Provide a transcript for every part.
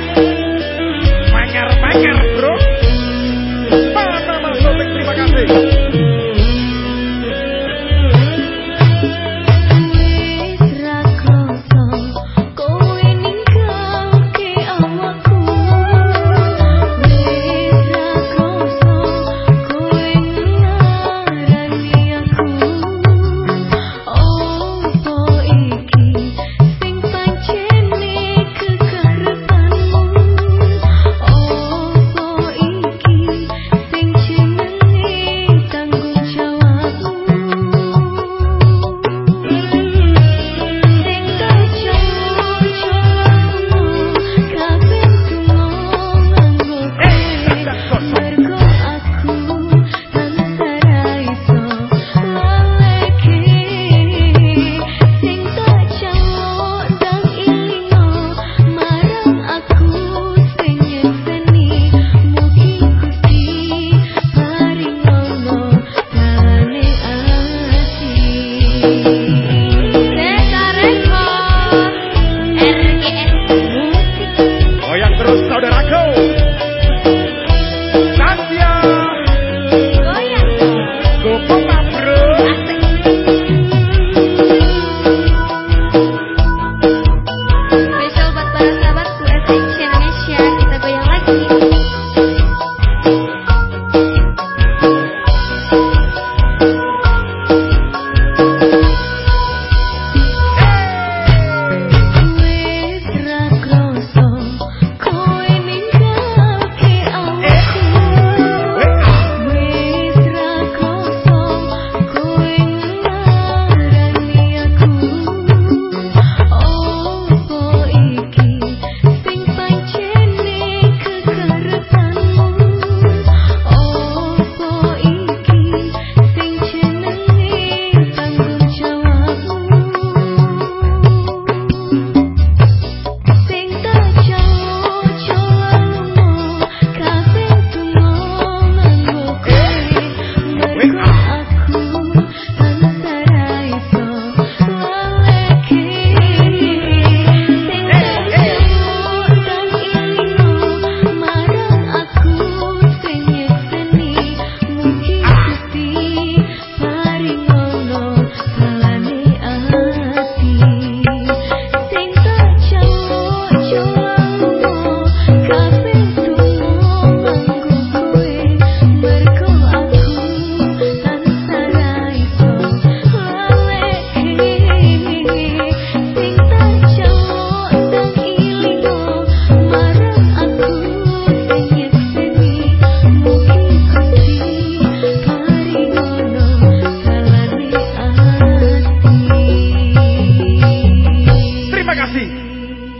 Thank you. Thank you.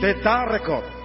Beta Record.